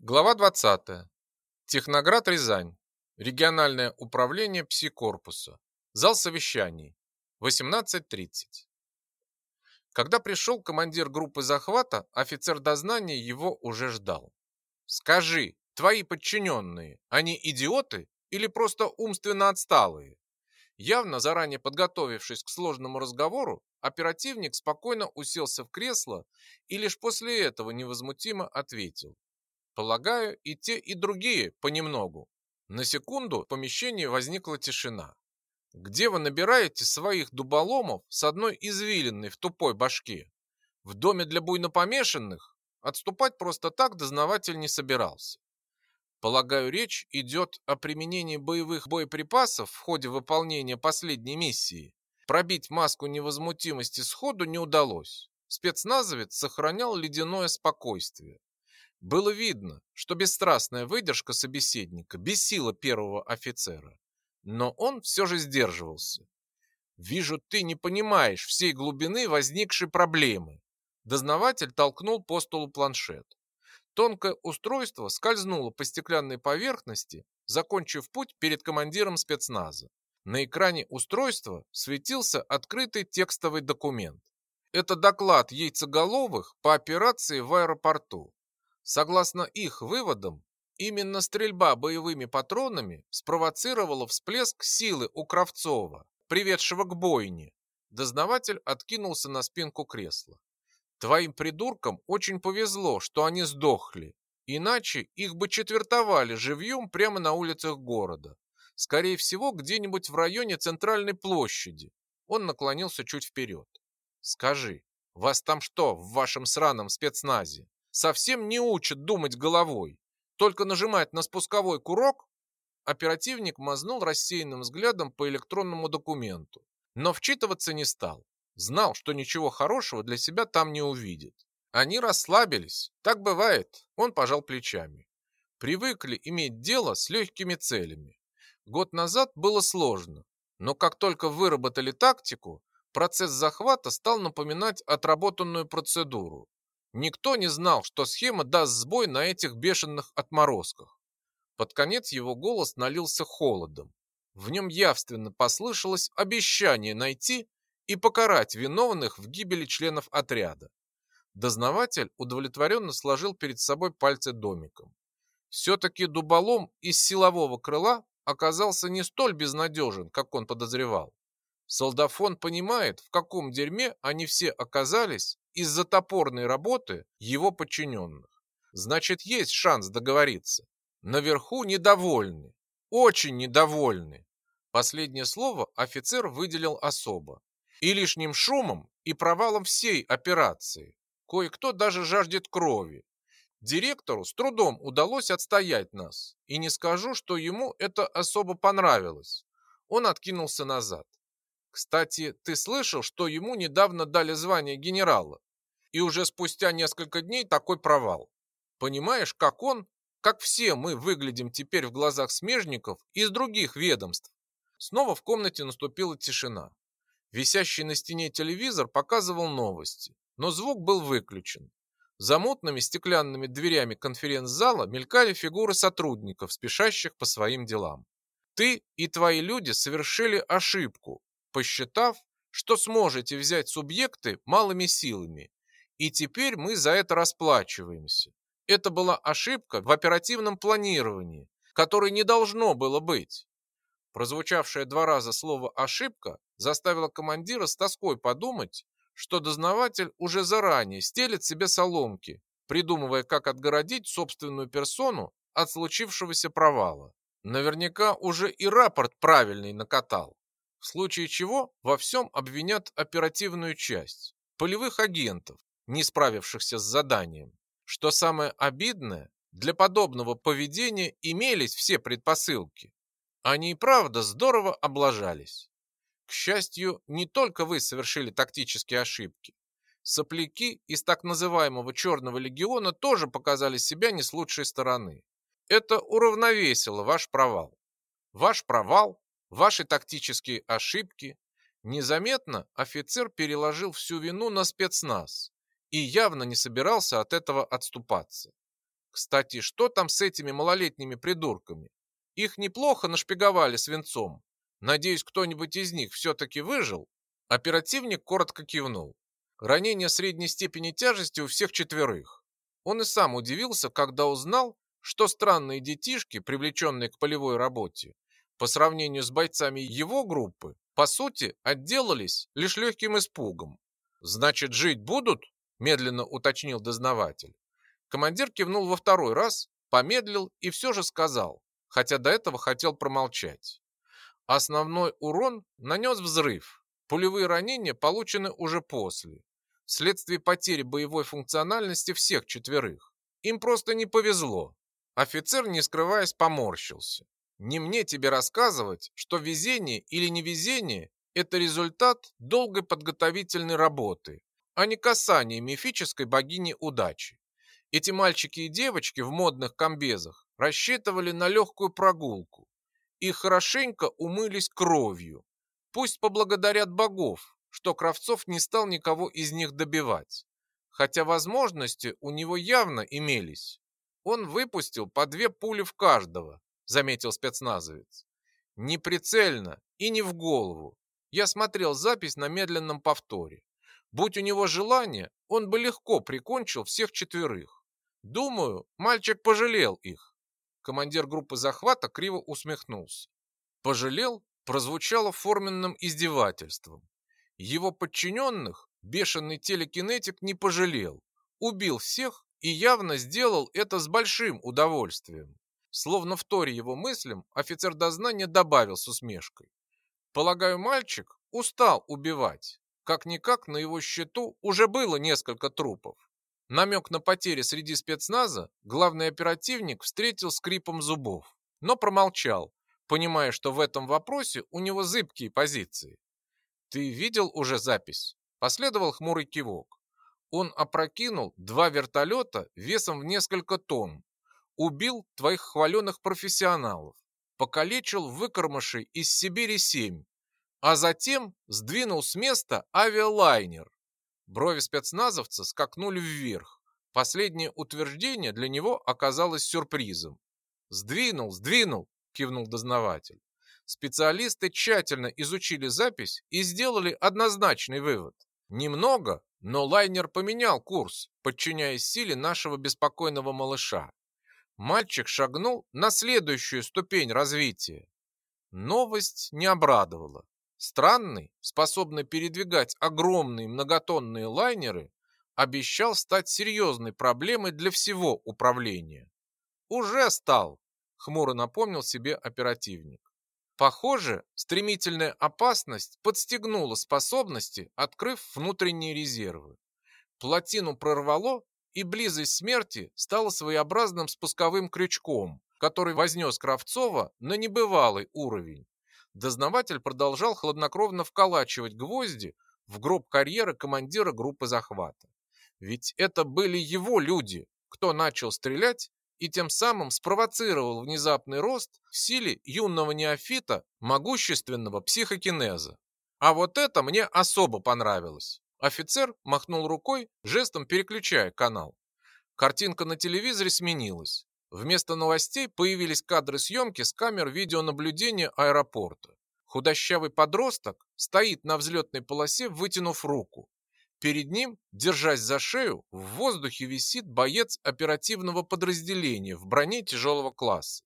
Глава 20. Техноград Рязань. Региональное управление пси-корпуса. Зал совещаний. 18.30. Когда пришел командир группы захвата, офицер дознания его уже ждал. «Скажи, твои подчиненные, они идиоты или просто умственно отсталые?» Явно заранее подготовившись к сложному разговору, оперативник спокойно уселся в кресло и лишь после этого невозмутимо ответил. Полагаю, и те, и другие понемногу. На секунду в помещении возникла тишина. Где вы набираете своих дуболомов с одной извилиной в тупой башке? В доме для буйнопомешанных? Отступать просто так дознаватель не собирался. Полагаю, речь идет о применении боевых боеприпасов в ходе выполнения последней миссии. Пробить маску невозмутимости сходу не удалось. Спецназовец сохранял ледяное спокойствие. Было видно, что бесстрастная выдержка собеседника бесила первого офицера. Но он все же сдерживался. «Вижу, ты не понимаешь всей глубины возникшей проблемы». Дознаватель толкнул по столу планшет. Тонкое устройство скользнуло по стеклянной поверхности, закончив путь перед командиром спецназа. На экране устройства светился открытый текстовый документ. Это доклад яйцеголовых по операции в аэропорту. Согласно их выводам, именно стрельба боевыми патронами спровоцировала всплеск силы у Кравцова, приведшего к бойне. Дознаватель откинулся на спинку кресла. Твоим придуркам очень повезло, что они сдохли, иначе их бы четвертовали живьем прямо на улицах города. Скорее всего, где-нибудь в районе центральной площади. Он наклонился чуть вперед. Скажи, вас там что в вашем сраном спецназе? Совсем не учат думать головой, только нажимать на спусковой курок. Оперативник мазнул рассеянным взглядом по электронному документу, но вчитываться не стал. Знал, что ничего хорошего для себя там не увидит. Они расслабились. Так бывает. Он пожал плечами. Привыкли иметь дело с легкими целями. Год назад было сложно, но как только выработали тактику, процесс захвата стал напоминать отработанную процедуру. Никто не знал, что схема даст сбой на этих бешеных отморозках. Под конец его голос налился холодом. В нем явственно послышалось обещание найти и покарать виновных в гибели членов отряда. Дознаватель удовлетворенно сложил перед собой пальцы домиком. Все-таки дуболом из силового крыла оказался не столь безнадежен, как он подозревал. Солдафон понимает, в каком дерьме они все оказались из-за топорной работы его подчиненных. Значит, есть шанс договориться. Наверху недовольны, очень недовольны. Последнее слово офицер выделил особо. И лишним шумом, и провалом всей операции. Кое-кто даже жаждет крови. Директору с трудом удалось отстоять нас, и не скажу, что ему это особо понравилось. Он откинулся назад. Кстати, ты слышал, что ему недавно дали звание генерала? И уже спустя несколько дней такой провал. Понимаешь, как он, как все мы выглядим теперь в глазах смежников из других ведомств? Снова в комнате наступила тишина. Висящий на стене телевизор показывал новости, но звук был выключен. За мутными стеклянными дверями конференц-зала мелькали фигуры сотрудников, спешащих по своим делам. Ты и твои люди совершили ошибку, посчитав, что сможете взять субъекты малыми силами. И теперь мы за это расплачиваемся. Это была ошибка в оперативном планировании, которой не должно было быть. Прозвучавшее два раза слово «ошибка» заставило командира с тоской подумать, что дознаватель уже заранее стелит себе соломки, придумывая, как отгородить собственную персону от случившегося провала. Наверняка уже и рапорт правильный накатал в случае чего во всем обвинят оперативную часть, полевых агентов, не справившихся с заданием. Что самое обидное, для подобного поведения имелись все предпосылки. Они и правда здорово облажались. К счастью, не только вы совершили тактические ошибки. Сопляки из так называемого Черного легиона тоже показали себя не с лучшей стороны. Это уравновесило ваш провал. Ваш провал ваши тактические ошибки. Незаметно офицер переложил всю вину на спецназ и явно не собирался от этого отступаться. Кстати, что там с этими малолетними придурками? Их неплохо нашпиговали свинцом. Надеюсь, кто-нибудь из них все-таки выжил? Оперативник коротко кивнул. Ранение средней степени тяжести у всех четверых. Он и сам удивился, когда узнал, что странные детишки, привлеченные к полевой работе, по сравнению с бойцами его группы, по сути, отделались лишь легким испугом. «Значит, жить будут?» – медленно уточнил дознаватель. Командир кивнул во второй раз, помедлил и все же сказал, хотя до этого хотел промолчать. Основной урон нанес взрыв. Пулевые ранения получены уже после, вследствие потери боевой функциональности всех четверых. Им просто не повезло. Офицер, не скрываясь, поморщился. Не мне тебе рассказывать, что везение или невезение – это результат долгой подготовительной работы, а не касание мифической богини удачи. Эти мальчики и девочки в модных комбезах рассчитывали на легкую прогулку и хорошенько умылись кровью. Пусть поблагодарят богов, что Кравцов не стал никого из них добивать. Хотя возможности у него явно имелись. Он выпустил по две пули в каждого, заметил спецназовец. Не прицельно и не в голову. Я смотрел запись на медленном повторе. Будь у него желание, он бы легко прикончил всех четверых. Думаю, мальчик пожалел их. Командир группы захвата криво усмехнулся. Пожалел прозвучало форменным издевательством. Его подчиненных бешеный телекинетик не пожалел. Убил всех и явно сделал это с большим удовольствием. Словно в торе его мыслям, офицер дознания добавил с усмешкой. Полагаю, мальчик устал убивать. Как-никак на его счету уже было несколько трупов. Намек на потери среди спецназа главный оперативник встретил скрипом зубов, но промолчал, понимая, что в этом вопросе у него зыбкие позиции. «Ты видел уже запись?» Последовал хмурый кивок. Он опрокинул два вертолета весом в несколько тонн, убил твоих хваленых профессионалов, покалечил выкормышей из Сибири-7, а затем сдвинул с места авиалайнер. Брови спецназовца скакнули вверх. Последнее утверждение для него оказалось сюрпризом. «Сдвинул, сдвинул!» – кивнул дознаватель. Специалисты тщательно изучили запись и сделали однозначный вывод. Немного, но лайнер поменял курс, подчиняясь силе нашего беспокойного малыша. Мальчик шагнул на следующую ступень развития. Новость не обрадовала. Странный, способный передвигать огромные многотонные лайнеры, обещал стать серьезной проблемой для всего управления. «Уже стал», — хмуро напомнил себе оперативник. Похоже, стремительная опасность подстегнула способности, открыв внутренние резервы. Плотину прорвало, и близость смерти стала своеобразным спусковым крючком, который вознес Кравцова на небывалый уровень. Дознаватель продолжал хладнокровно вколачивать гвозди в гроб карьеры командира группы захвата. Ведь это были его люди, кто начал стрелять и тем самым спровоцировал внезапный рост в силе юного неофита могущественного психокинеза. А вот это мне особо понравилось. Офицер махнул рукой, жестом переключая канал. Картинка на телевизоре сменилась. Вместо новостей появились кадры съемки с камер видеонаблюдения аэропорта. Худощавый подросток стоит на взлетной полосе, вытянув руку. Перед ним, держась за шею, в воздухе висит боец оперативного подразделения в броне тяжелого класса.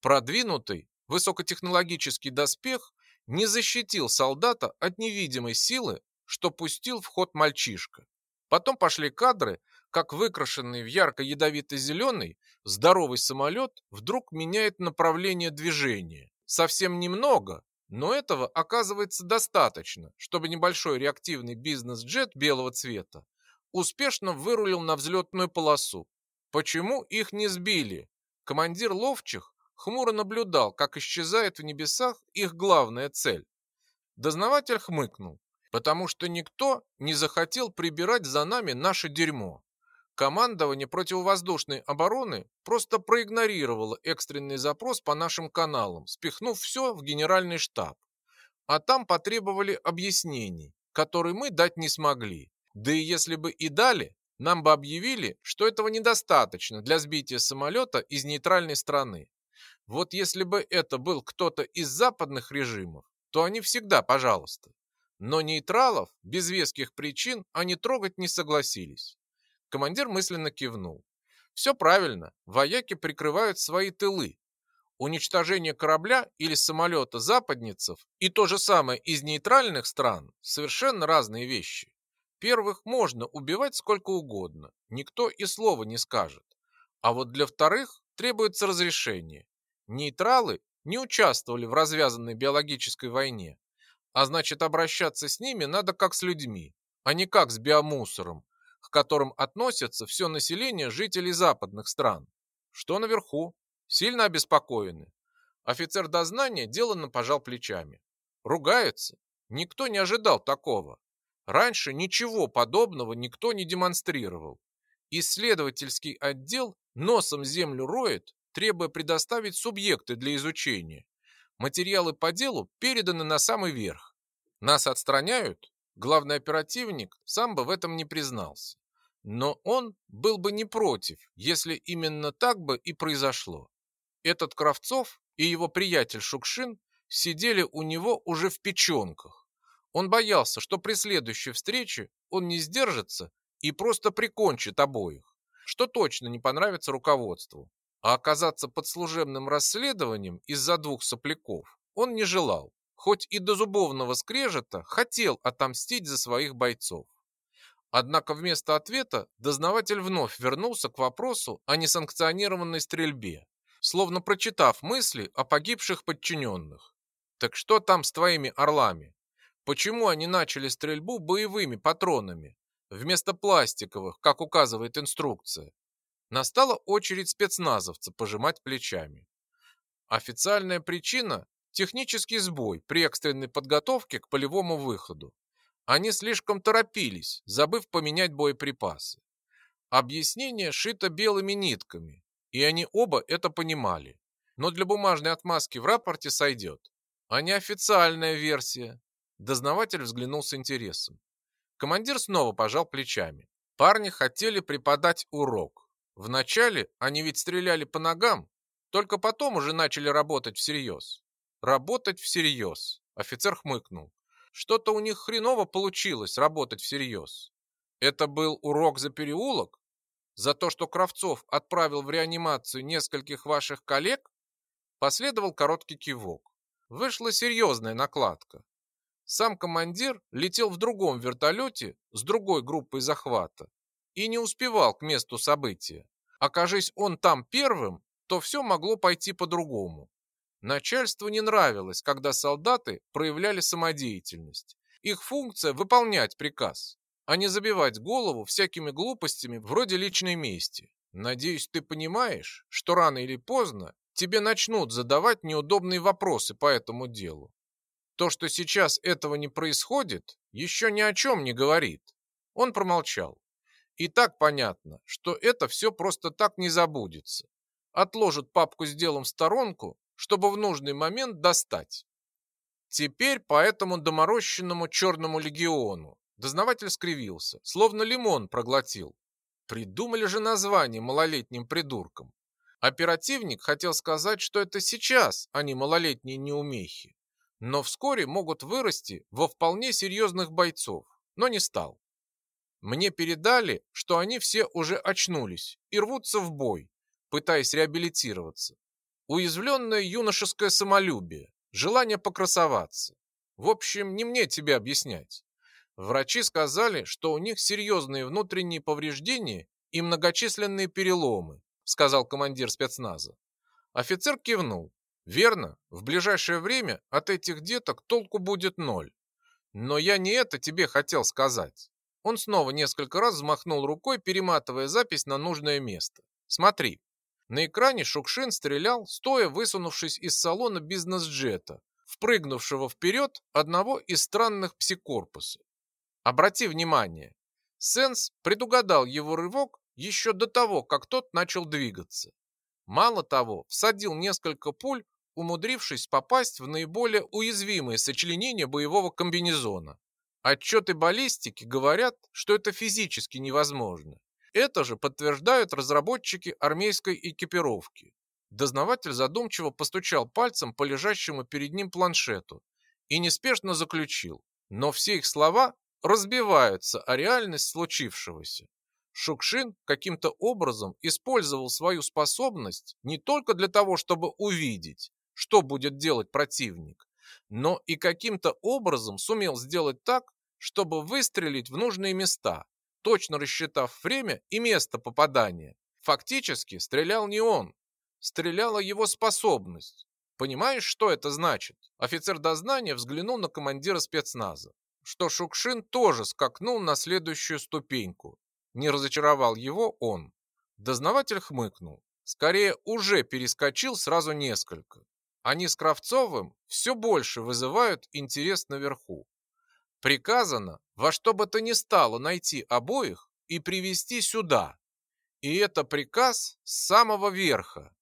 Продвинутый, высокотехнологический доспех не защитил солдата от невидимой силы, что пустил в ход мальчишка. Потом пошли кадры, как выкрашенный в ярко-ядовито-зеленый здоровый самолет вдруг меняет направление движения. Совсем немного, но этого оказывается достаточно, чтобы небольшой реактивный бизнес-джет белого цвета успешно вырулил на взлетную полосу. Почему их не сбили? Командир ловчих хмуро наблюдал, как исчезает в небесах их главная цель. Дознаватель хмыкнул, потому что никто не захотел прибирать за нами наше дерьмо. Командование противовоздушной обороны просто проигнорировало экстренный запрос по нашим каналам, спихнув все в генеральный штаб. А там потребовали объяснений, которые мы дать не смогли. Да и если бы и дали, нам бы объявили, что этого недостаточно для сбития самолета из нейтральной страны. Вот если бы это был кто-то из западных режимов, то они всегда пожалуйста. Но нейтралов без веских причин они трогать не согласились. Командир мысленно кивнул. Все правильно, вояки прикрывают свои тылы. Уничтожение корабля или самолета западницев и то же самое из нейтральных стран – совершенно разные вещи. Первых можно убивать сколько угодно, никто и слова не скажет. А вот для вторых требуется разрешение. Нейтралы не участвовали в развязанной биологической войне, а значит обращаться с ними надо как с людьми, а не как с биомусором, к которым относятся все население жителей западных стран. Что наверху? Сильно обеспокоены. Офицер дознания деланно пожал плечами. Ругаются. Никто не ожидал такого. Раньше ничего подобного никто не демонстрировал. Исследовательский отдел носом землю роет, требуя предоставить субъекты для изучения. Материалы по делу переданы на самый верх. Нас отстраняют? Главный оперативник сам бы в этом не признался. Но он был бы не против, если именно так бы и произошло. Этот Кравцов и его приятель Шукшин сидели у него уже в печенках. Он боялся, что при следующей встрече он не сдержится и просто прикончит обоих, что точно не понравится руководству. А оказаться под служебным расследованием из-за двух сопляков он не желал, хоть и до зубовного скрежета хотел отомстить за своих бойцов. Однако вместо ответа дознаватель вновь вернулся к вопросу о несанкционированной стрельбе, словно прочитав мысли о погибших подчиненных. «Так что там с твоими орлами? Почему они начали стрельбу боевыми патронами, вместо пластиковых, как указывает инструкция?» Настала очередь спецназовца пожимать плечами. Официальная причина – технический сбой при экстренной подготовке к полевому выходу. Они слишком торопились, забыв поменять боеприпасы. Объяснение шито белыми нитками, и они оба это понимали. Но для бумажной отмазки в рапорте сойдет. А неофициальная версия. Дознаватель взглянул с интересом. Командир снова пожал плечами. Парни хотели преподать урок. Вначале они ведь стреляли по ногам, только потом уже начали работать всерьез. Работать всерьез. Офицер хмыкнул. Что-то у них хреново получилось работать всерьез. Это был урок за переулок? За то, что Кравцов отправил в реанимацию нескольких ваших коллег? Последовал короткий кивок. Вышла серьезная накладка. Сам командир летел в другом вертолете с другой группой захвата и не успевал к месту события. Окажись он там первым, то все могло пойти по-другому. Начальству не нравилось, когда солдаты проявляли самодеятельность. Их функция – выполнять приказ, а не забивать голову всякими глупостями вроде личной мести. Надеюсь, ты понимаешь, что рано или поздно тебе начнут задавать неудобные вопросы по этому делу. То, что сейчас этого не происходит, еще ни о чем не говорит. Он промолчал. И так понятно, что это все просто так не забудется. Отложит папку с делом в сторонку, чтобы в нужный момент достать. Теперь по этому доморощенному черному легиону дознаватель скривился, словно лимон проглотил. Придумали же название малолетним придуркам. Оперативник хотел сказать, что это сейчас они малолетние неумехи, но вскоре могут вырасти во вполне серьезных бойцов, но не стал. Мне передали, что они все уже очнулись и рвутся в бой, пытаясь реабилитироваться. Уязвленное юношеское самолюбие, желание покрасоваться. В общем, не мне тебе объяснять. Врачи сказали, что у них серьезные внутренние повреждения и многочисленные переломы, сказал командир спецназа. Офицер кивнул. Верно, в ближайшее время от этих деток толку будет ноль. Но я не это тебе хотел сказать. Он снова несколько раз взмахнул рукой, перематывая запись на нужное место. «Смотри». На экране Шукшин стрелял, стоя высунувшись из салона бизнес-джета, впрыгнувшего вперед одного из странных псикорпуса. Обрати внимание, Сенс предугадал его рывок еще до того, как тот начал двигаться. Мало того, всадил несколько пуль, умудрившись попасть в наиболее уязвимые сочленения боевого комбинезона. Отчеты баллистики говорят, что это физически невозможно. Это же подтверждают разработчики армейской экипировки. Дознаватель задумчиво постучал пальцем по лежащему перед ним планшету и неспешно заключил. Но все их слова разбиваются о реальность случившегося. Шукшин каким-то образом использовал свою способность не только для того, чтобы увидеть, что будет делать противник, но и каким-то образом сумел сделать так, чтобы выстрелить в нужные места, точно рассчитав время и место попадания. Фактически стрелял не он, стреляла его способность. Понимаешь, что это значит? Офицер дознания взглянул на командира спецназа, что Шукшин тоже скакнул на следующую ступеньку. Не разочаровал его он. Дознаватель хмыкнул. Скорее, уже перескочил сразу несколько. Они с Кравцовым все больше вызывают интерес наверху. Приказано во что бы то ни стало найти обоих и привести сюда. И это приказ с самого верха.